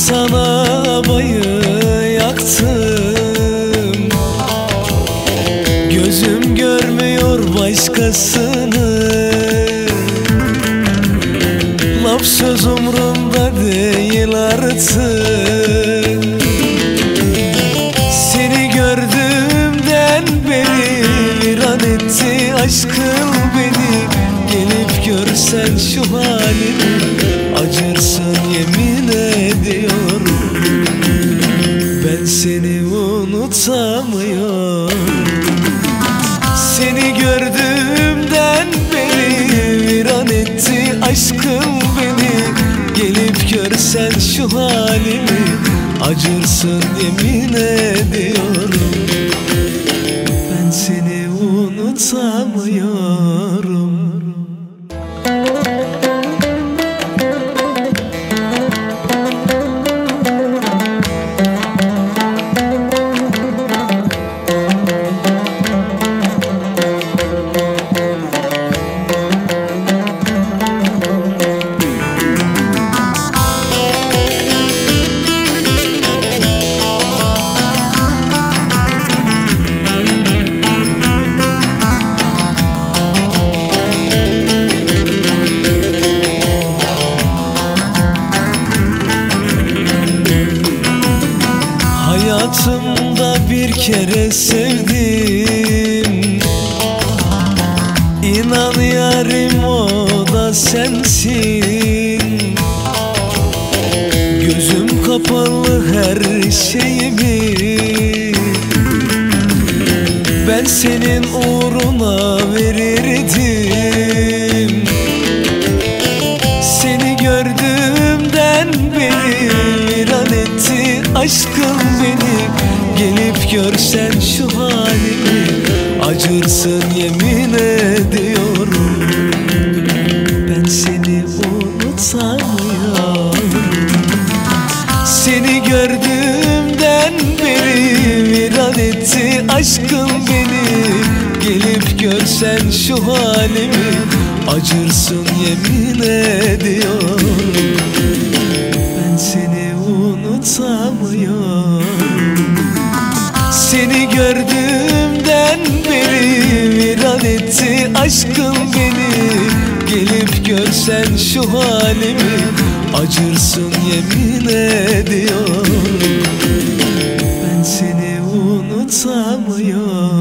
sana bayı yaktım. Gözüm görmüyor başkasını. Laf söz umrumda değil artık. Seni gördüğümden beri viran etti aşkın beni Gelip görsen şu an. Görsen şu halimi acırsın yemin ediyorum. Ben seni unutamıyorum Hayatımda bir kere sevdim. İnan yarim o da sensin. Gözüm kapalı her şeyimi. Ben senin uğruna verirdim. Seni gördüğümden beri viran etti aşkın görsen şu halimi acırsın yemin ediyorum. Ben seni unutamıyorum Seni gördüğümden beri viran etti aşkın beni. Gelip görsen şu halimi acırsın yemin ediyorum etti aşkın beni Gelip görsen şu halimi acırsın yemin ediyorum. Ben seni unutamıyorum